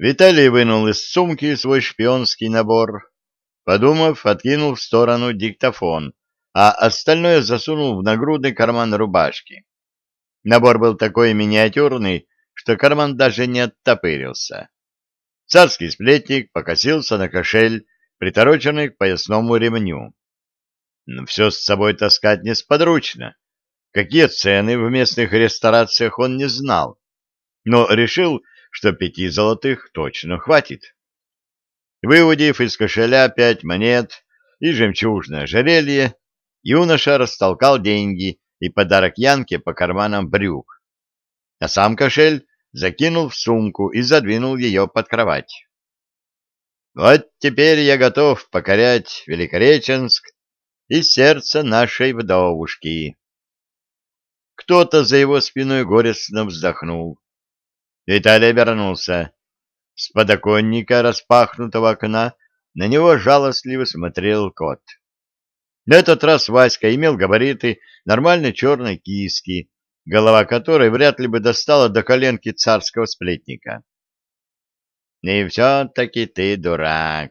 Виталий вынул из сумки свой шпионский набор. Подумав, откинул в сторону диктофон, а остальное засунул в нагрудный карман рубашки. Набор был такой миниатюрный, что карман даже не оттопырился. Царский сплетник покосился на кошель, притороченный к поясному ремню. Но все с собой таскать несподручно. Какие цены в местных ресторациях он не знал, но решил, что пяти золотых точно хватит. Выудив из кошеля пять монет и жемчужное ожерелье, юноша растолкал деньги и подарок Янке по карманам брюк, а сам кошель закинул в сумку и задвинул ее под кровать. Вот теперь я готов покорять Великореченск и сердце нашей вдовушки. Кто-то за его спиной горестно вздохнул. Виталий обернулся. С подоконника распахнутого окна на него жалостливо смотрел кот. На этот раз Васька имел габариты нормальной черной киски, голова которой вряд ли бы достала до коленки царского сплетника. — И все-таки ты дурак.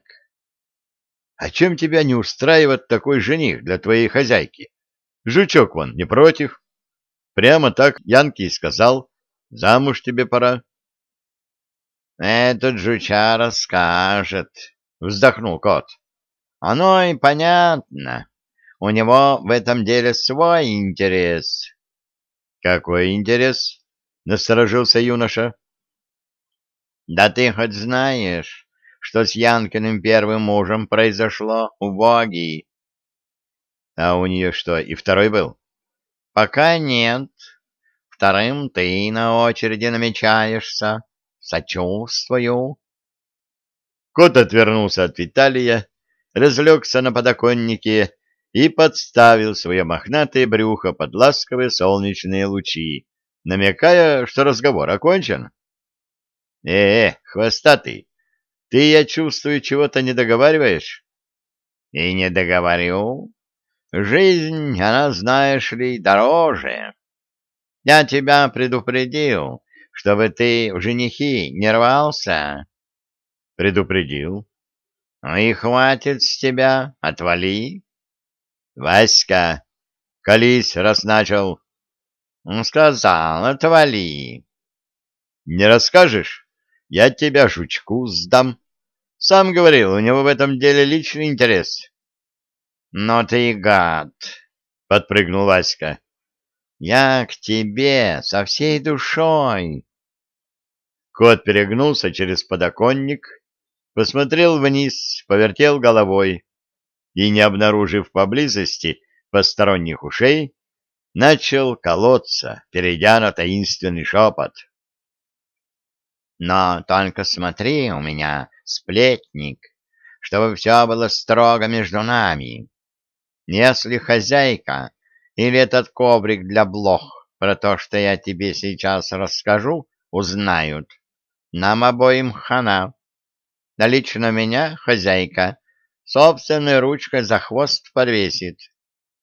— А чем тебя не устраивает такой жених для твоей хозяйки? Жучок вон не против. Прямо так Янки и сказал, замуж тебе пора. Этот жуча расскажет, вздохнул кот. Оно и понятно. У него в этом деле свой интерес. Какой интерес? Насторожился юноша. Да ты хоть знаешь, что с Янкиным первым мужем произошло у Боги? А у нее что, и второй был? Пока нет. Вторым ты на очереди намечаешься. Сочувствую. Кот отвернулся от Виталия, разлегся на подоконнике и подставил свое мохнатое брюхо под ласковые солнечные лучи, намекая, что разговор окончен. «Э, -э хвостатый, ты, я чувствую, чего-то не договариваешь?» «И не договорю. Жизнь, она, знаешь ли, дороже. Я тебя предупредил, чтобы ты в женихи не рвался? — Предупредил. — Ну и хватит с тебя, отвали. — Васька, колись, раз начал. — Сказал, отвали. — Не расскажешь? Я тебя жучку сдам. Сам говорил, у него в этом деле личный интерес. — Но ты гад, — подпрыгнул Васька. — Я к тебе со всей душой. Кот перегнулся через подоконник, посмотрел вниз, повертел головой и, не обнаружив поблизости посторонних ушей, начал колоться, перейдя на таинственный шепот. «Но только смотри у меня, сплетник, чтобы все было строго между нами. Если хозяйка или этот коврик для блох про то, что я тебе сейчас расскажу, узнают, нам обоим хана. А лично меня хозяйка собственной ручкой за хвост подвесит.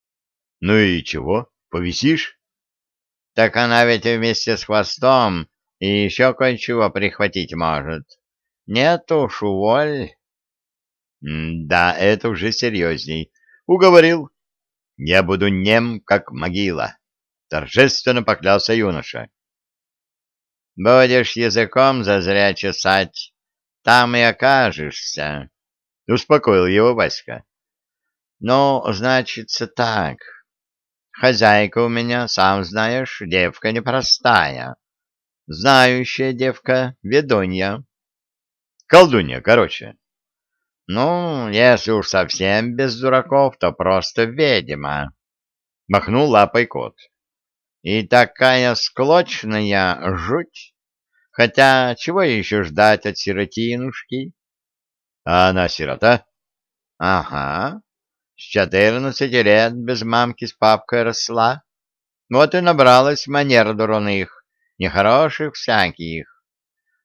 — Ну и чего, повисишь? — Так она ведь вместе с хвостом и еще кое-чего прихватить может. Нет уж, уволь. — Да, это уже серьезней. Уговорил. Я буду нем, как могила. Торжественно поклялся юноша. Будешь языком зазря чесать, там и окажешься, — успокоил его Васька. — Ну, значится так. Хозяйка у меня, сам знаешь, девка непростая. Знающая девка, ведунья. Колдунья, короче. Ну, если уж совсем без дураков, то просто ведьма. Махнул лапой кот. И такая склочная жуть. Хотя чего еще ждать от сиротинушки? А она сирота? Ага. С четырнадцати лет без мамки с папкой росла. Вот и набралась манер дурных, нехороших всяких.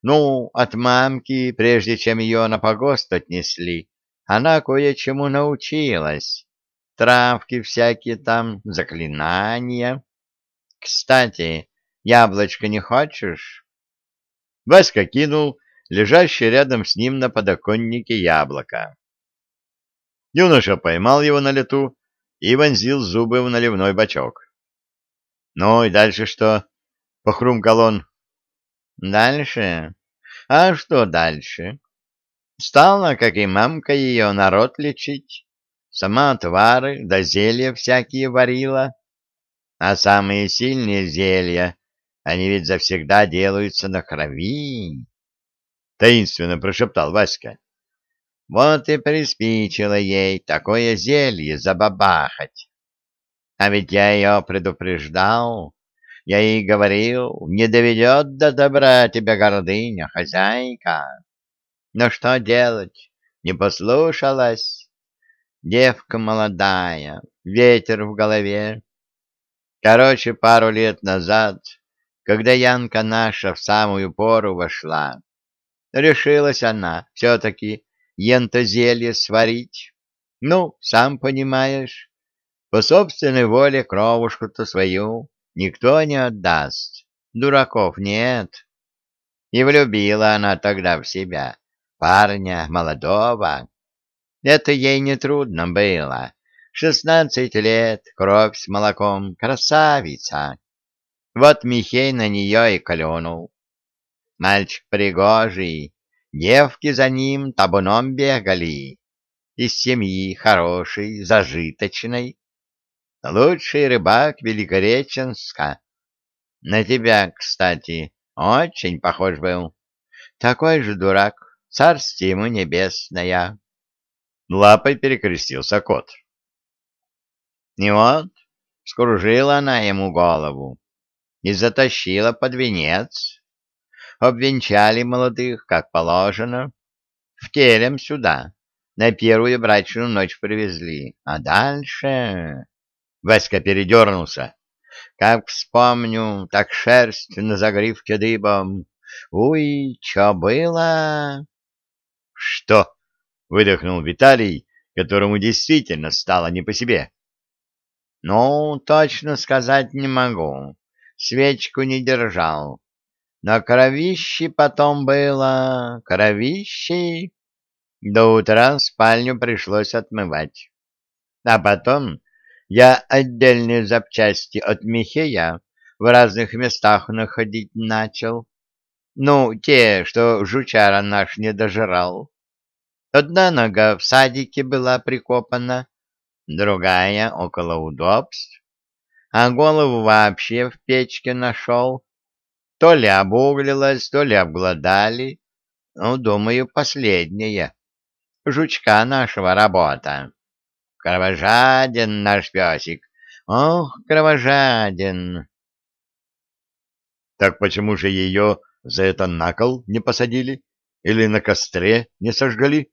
Ну, от мамки, прежде чем ее на погост отнесли, она кое-чему научилась. Травки всякие там, заклинания. Кстати, яблочко не хочешь? Васька кинул лежащее рядом с ним на подоконнике яблоко. Юноша поймал его на лету и вонзил зубы в наливной бачок. «Ну и дальше что?» — похрумкал он. «Дальше? А что дальше? Стала, как и мамка ее, народ лечить. Сама отвары да зелья всякие варила. А самые сильные зелья, они ведь завсегда делаются на крови. Таинственно прошептал Васька. Вот и приспичило ей такое зелье забабахать. А ведь я ее предупреждал. Я ей говорил, не доведет до добра тебя гордыня, хозяйка. Но что делать? Не послушалась. Девка молодая, ветер в голове. Короче, пару лет назад, когда Янка наша в самую пору вошла, решилась она все-таки ентозелье сварить. Ну, сам понимаешь, по собственной воле кровушку-то свою никто не отдаст, дураков нет. И влюбила она тогда в себя парня молодого, это ей не трудно было. Шестнадцать лет, кровь с молоком, красавица. Вот Михей на нее и клюнул. Мальчик пригожий, девки за ним табуном бегали. Из семьи хорошей, зажиточной. Лучший рыбак Великореченска. На тебя, кстати, очень похож был. Такой же дурак, царствие ему небесное. Лапой перекрестился кот. И вот скружила она ему голову и затащила под венец. Обвенчали молодых, как положено, в телем сюда, на первую брачную ночь привезли. А дальше... Васька передернулся. Как вспомню, так шерсть на загривке дыбом. Уй, что было? Что? выдохнул Виталий, которому действительно стало не по себе. Ну, точно сказать не могу. Свечку не держал. Но кровищи потом было, кровищи. До утра спальню пришлось отмывать. А потом я отдельные запчасти от Михея в разных местах находить начал. Ну, те, что жучара наш не дожрал. Одна нога в садике была прикопана, другая — около удобств, а голову вообще в печке нашел. То ли обуглилась, то ли обглодали. Ну, думаю, последняя. Жучка нашего работа. Кровожаден наш песик. Ох, кровожаден. Так почему же ее за это на кол не посадили? Или на костре не сожгли?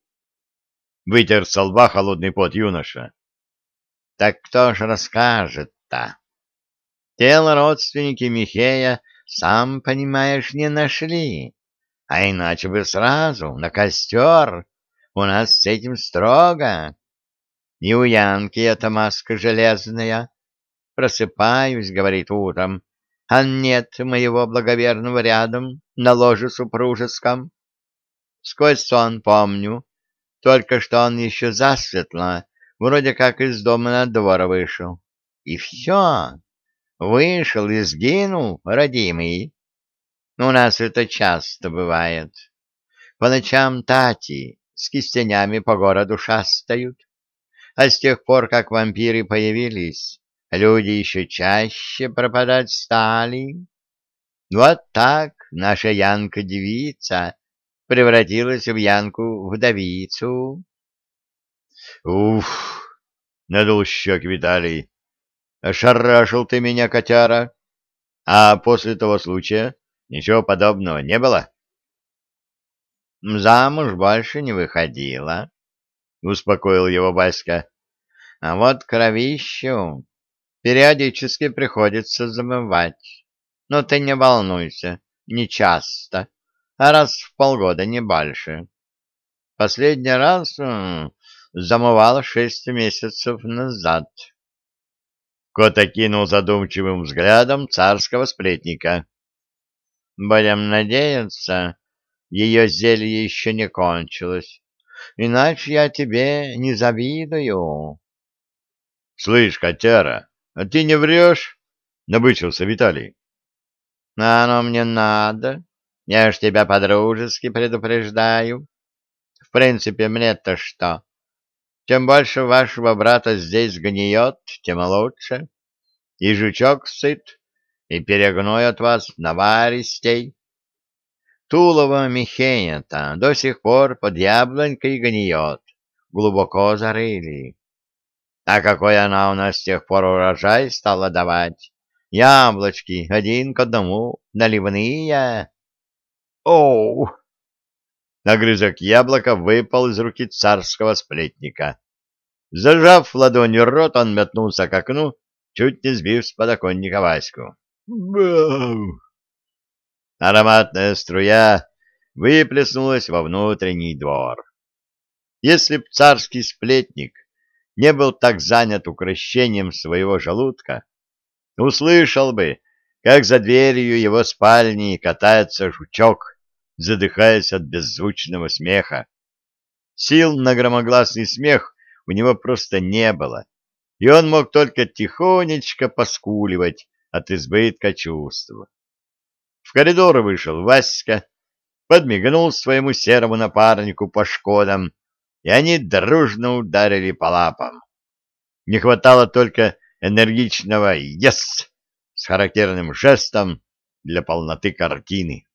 Вытер со лба холодный пот юноша. Так кто ж расскажет-то? Тело родственники Михея, сам понимаешь, не нашли. А иначе бы сразу на костер. У нас с этим строго. И у Янки эта маска железная. Просыпаюсь, говорит утром, а нет моего благоверного рядом на ложе супружеском. Сквозь сон помню, только что он еще засветло, вроде как из дома на двор вышел. И все. Вышел и сгинул, родимый. У нас это часто бывает. По ночам тати с кистенями по городу шастают. А с тех пор, как вампиры появились, люди еще чаще пропадать стали. Вот так наша Янка-девица превратилась в Янку-вдовицу. — Уф! — надул щек Виталий. — Ошарашил ты меня, котяра. А после того случая ничего подобного не было? — Замуж больше не выходила, — успокоил его Баська. — А вот кровищу периодически приходится замывать. Но ты не волнуйся, не часто а раз в полгода, не больше. Последний раз замывал шесть месяцев назад. Кот окинул задумчивым взглядом царского сплетника. Будем надеяться, ее зелье еще не кончилось, иначе я тебе не завидую. — Слышь, котяра, а ты не врешь? — набычился Виталий. — Оно мне надо. Я ж тебя по-дружески предупреждаю. В принципе, мне-то что? Чем больше вашего брата здесь гниет, тем лучше. И жучок сыт, и перегной от вас наваристей. Тулово Михея-то до сих пор под яблонькой гниет, глубоко зарыли. А какой она у нас с тех пор урожай стала давать? Яблочки один к одному, наливные. Оу! Нагрызок яблока выпал из руки царского сплетника. Зажав ладонью рот, он метнулся к окну, чуть не сбив с подоконника Ваську. Бау! Ароматная струя выплеснулась во внутренний двор. Если б царский сплетник не был так занят укращением своего желудка, услышал бы, как за дверью его спальни катается жучок, задыхаясь от беззвучного смеха. Сил на громогласный смех у него просто не было, и он мог только тихонечко поскуливать от избытка чувств. В коридор вышел Васька, подмигнул своему серому напарнику по шкодам, и они дружно ударили по лапам. Не хватало только энергичного «Yes!» с характерным жестом для полноты картины.